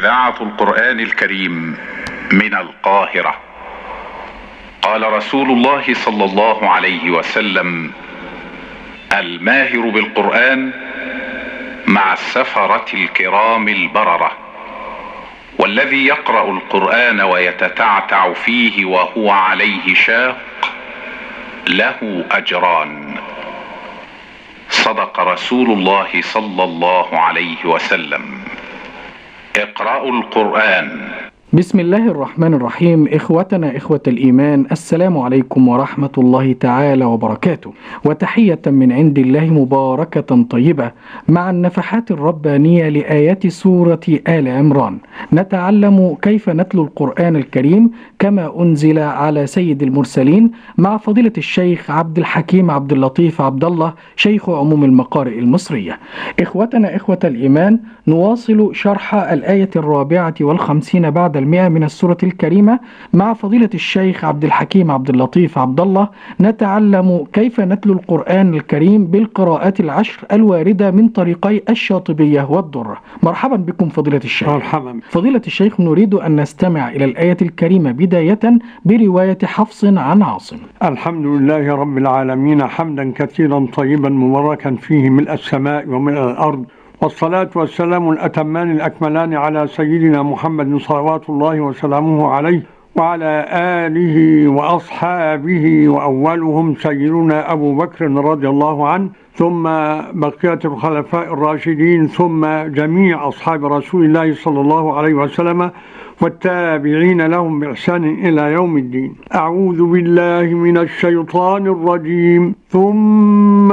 إذاعة القرآن الكريم من القاهرة. قال رسول الله صلى الله عليه وسلم الماهر بالقرآن مع السفرة الكرام البررة والذي يقرأ القرآن ويتتعتع فيه وهو عليه شاق له أجران. صدق رسول الله صلى الله عليه وسلم. اقرأوا القرآن. بسم الله الرحمن الرحيم. إخوتنا إخوة الإيمان السلام عليكم ورحمة الله تعالى وبركاته. وتحية من عند الله مباركة طيبة مع النفحات الربانية لآيات سورة آل عمران. نتعلم كيف نتلو القرآن الكريم كما أنزل على سيد المرسلين مع فضيلة الشيخ عبد الحكيم عبد اللطيف عبد الله شيخ عموم المقارئ المصرية. إخوتنا إخوة الإيمان نواصل شرح الآية الرابعة والخمسين بعد المئة من السورة الكريمة مع فضيلة الشيخ عبد الحكيم عبد اللطيف عبد الله. نتعلم كيف نتلو القرآن الكريم بالقراءات العشر الواردة من طريقي الشاطبية والدرة مرحبا بكم فضيلة الشيخ. مرحبا. فضيلة الشيخ نريد أن نستمع إلى الآية الكريمة بداية برواية حفص عن عاصم. الحمد لله رب العالمين حمدا كثيرا طيبا مباركا فيه ملء السماء وملء الأرض. والصلاة والسلام الأتمان الأكملان على سيدنا محمد صلوات الله وسلامه عليه وعلى آله وأصحابه وأولهم سيدنا أبو بكر رضي الله عنه ثم بقية الخلفاء الراشدين ثم جميع أصحاب رسول الله صلى الله عليه وسلم والتابعين لهم بإحسان إلى يوم الدين. أعوذ بالله من الشيطان الرجيم. ثم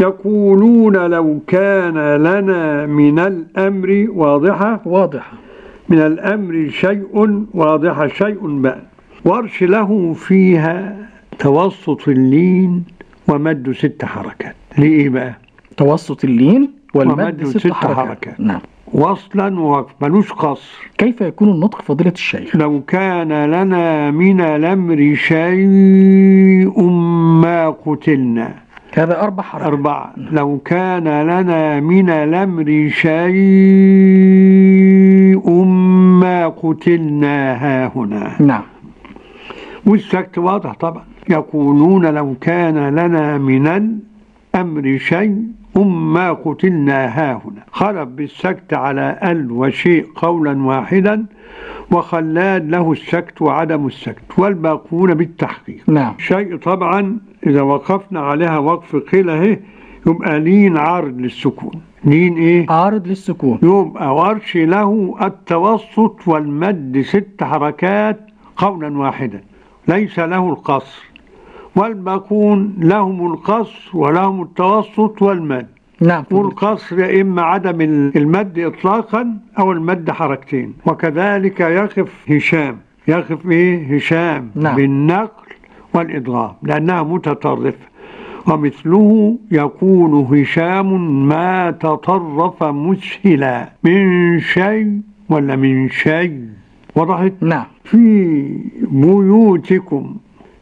يقولون لو كان لنا من الأمر واضحة واضحة. من الأمر شيء واضحة شيء بقى ورش له فيها توسط اللين ومد ست حركات. لإيه بقى؟ توسط اللين والمد ومد ست, ست حركات. حركات. نعم. وصلا ووقف ملوش قصر. كيف يكون النطق فضيلة الشيخ؟ لو كان لنا من الأمر شيء ما قتلنا. هذا أربع حركات. أربعة لو كان لنا من الأمر شيء ما قتلنا هاهنا نعم. والسكت واضح طبعا. يقولون لو كان لنا من الأمر شيء ما قتلنا هاهنا خلف بالسكت على أل وشيء قولا واحدا وخلاد له السكت وعدم السكت والباقون بالتحقيق. نعم. شيء طبعا إذا وقفنا عليها وقف قيل اهي يبقى لين عارض للسكون. لين إيه؟ عارض للسكون. يبقى ورش له التوسط والمد ست حركات قولا واحدا ليس له القصر. والباقون لهم القصر ولهم التوسط والمد. نعم. والقصر يا إما عدم المد إطلاقا أو المد حركتين. وكذلك يقف هشام. يقف إيه؟ هشام نعم. بالنقل والإضغام لأنها متطرفة. ومثله يكون هشام ما تطرف مسهلا. من شيء ولا من شيء؟ وضحت؟ نعم. في بيوتكم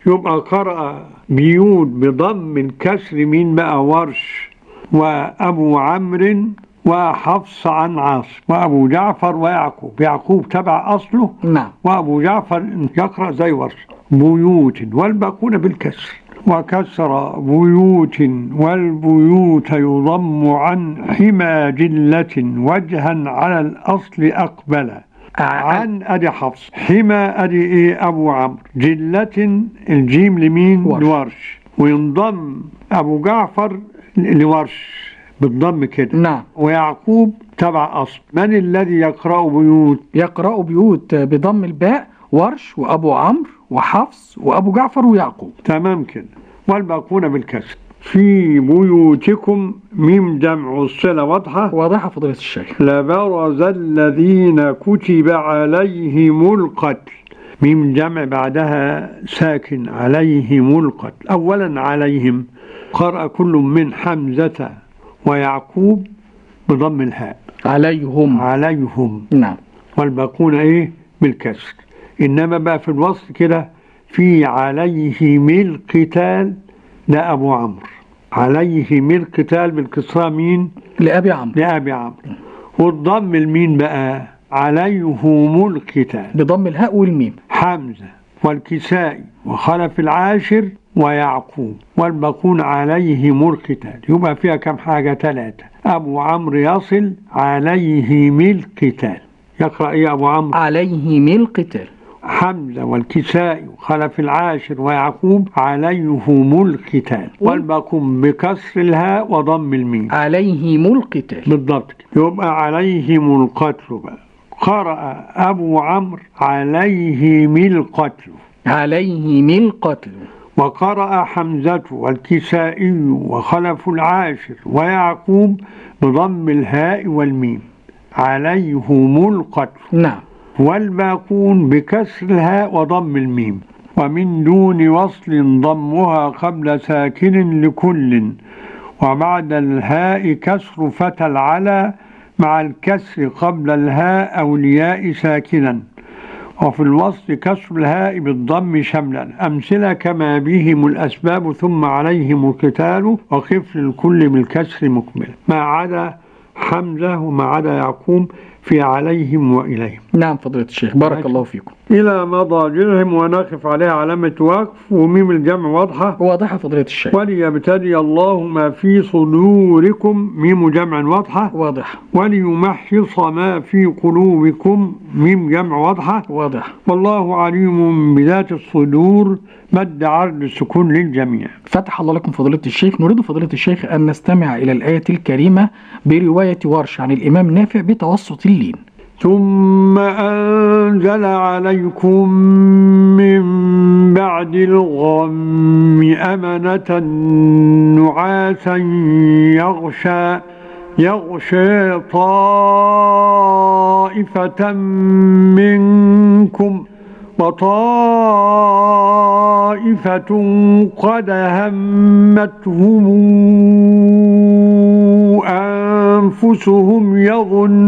يبقى قرأ بيوت بضم الكسر مين بقى ورش. وأبو عمرو وحفص عن عاصم وأبو جعفر ويعقوب يعقوب تبع أصله نعم. وأبو جعفر يقرأ زي ورش بيوت والباقون بالكسر وكسر بيوت والبيوت يضم عن حمى جلة وجها على الأصل أقبل. عن أدي حفص حمى أدي إيه أبو عمرو. جلة الجيم لمين؟ ورش. لورش وينضم أبو جعفر لورش بالضم كده. نعم. ويعقوب تبع أصل من الذي يقرأ بيوت؟ يقرأ بيوت بضم الباء ورش وأبو عمرو وحفص وأبو جعفر ويعقوب. تمام كده. والباقون بالكسر. في بيوتكم ميم جمع الصلة واضحة؟ واضحة فضيلة الشيخ. لبرز الذين كتب عليهم القتل. ميم جمع بعدها ساكن عليهم القتل. أولا عليهم. قرأ كل من حمزة ويعقوب بضم الهاء. عليهم. عليهم. نعم. والباقون إيه؟ بالكسر. إنما بقى في الوصف كده في عليهم القتال ده ابو عمرو. عليهم القتال بالكسرى مين؟ لأبي عمرو. لأبي عمرو. والضم المين بقى عليهم القتال. بضم الهاء والميم. حمزة. والكسائي وخلف العاشر ويعقوب والباقون عليهم القتال. يبقى فيها كم حاجة؟ ثلاثة أبو عمرو يصل عليهم القتال. يقرأ إيه أبو عمرو؟ عليهم القتال. حمزة والكسائي وخلف العاشر ويعقوب عليهم القتال. والباقون بكسر الهاء وضم الميم. عليهم القتال. بالضبط. يبقى عليهم القتل بقى. قرأ أبو عمرو عليهم القتل عليهم القتل وقرأ حمزة والكسائي وخلف العاشر ويعقوب بضم الهاء والميم. عليهم القتل نعم. والباقون بكسر الهاء وضم الميم. ومن دون وصل ضمها قبل ساكن لكل. وبعد الهاء كسر فتى العلى مع الكسر قبل الهاء أو الياء ساكنا وفي الوصل كسر الهاء بالضم شملا. أمثلة كما بهم الأسباب ثم عليهم القتال وخف للكل بالكسر مكمل. ما عدا حمزة وما عدا يعقوب في عليهم وإليهم. نعم فضيلة الشيخ. بارك. الله فيكم. إلى مضاجعهم ونقف عليها علامة وقف وميم الجمع واضحة؟ واضحة فضيلة الشيخ. وليبتلي الله ما في صدوركم ميم جمع واضحة؟ واضح. وليمحص ما في قلوبكم ميم جمع واضحة؟ واضح. والله عليم بذات الصدور مد عرض السكون للجميع. فتح الله لكم فضيلة الشيخ. نريد فضيلة الشيخ أن نستمع إلى الآية الكريمة برواية ورش عن الإمام نافع بتوسط اللين ثم أنزل عليكم من بعد الغم أمنة نعاسا يغشى يغشى طائفة منكم وطائفة قد همتهم أنفسهم يظنون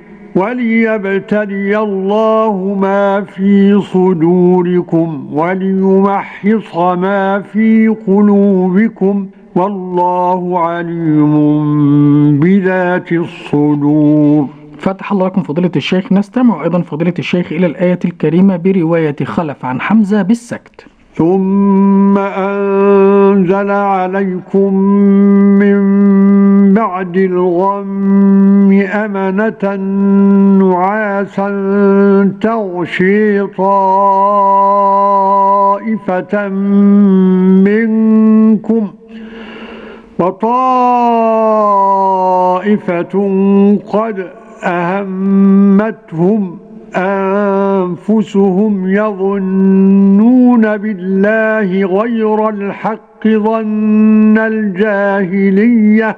وليبتلي الله ما في صدوركم وليمحص ما في قلوبكم والله عليم بذات الصدور. فتح الله لكم فضيلة الشيخ. نستمع أيضا فضيلة الشيخ إلى الآية الكريمة برواية خلف عن حمزة بالسكت. ثم أنزل عليكم من بعد الغم أمنة نعاسا تغشي طائفة منكم وطائفة قد أهمتهم أنفسهم يظنون بالله غير الحق ظن الجاهلية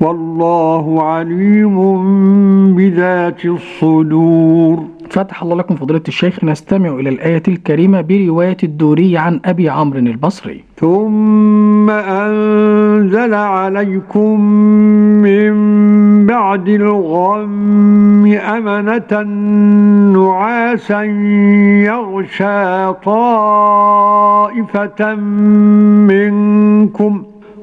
والله عليم بذات الصدور. فتح الله لكم فضيلة الشيخ نستمع إلى الآية الكريمة برواية الدوري عن أبي عمرو البصري. ثم أنزل عليكم من بعد الغم أمنة نعاسا يغشى طائفة منكم.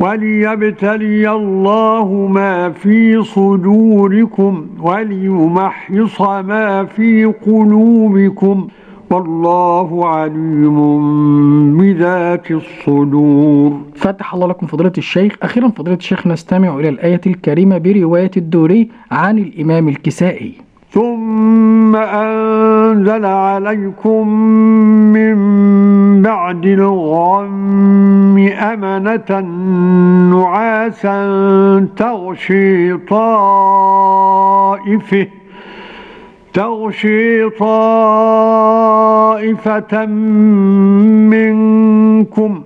وليبتلي الله ما في صدوركم وليمحص ما في قلوبكم والله عليم بذات الصدور. فتح الله لكم فضيلة الشيخ. أخيرا فضيلة الشيخ نستمع إلى الآية الكريمة برواية الدوري عن الإمام الكسائي. ثم أنزل عليكم من بعد الغم أمنة نعاسا تغشي طائفة تغشي طائفة منكم.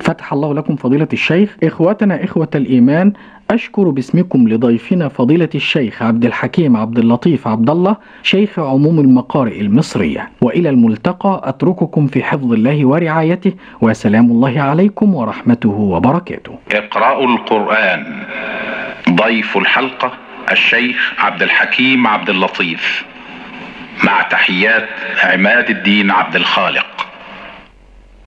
فتح الله لكم فضيلة الشيخ. إخوتنا إخوة الإيمان أشكر باسمكم لضيفنا فضيلة الشيخ عبد الحكيم عبد اللطيف عبد الله شيخ عموم المقارئ المصرية. وإلى الملتقى أترككم في حفظ الله ورعايته. وسلام الله عليكم ورحمته وبركاته. اقرأوا القرآن. ضيف الحلقة الشيخ عبد الحكيم عبد اللطيف. مع تحيات عماد الدين عبد الخالق.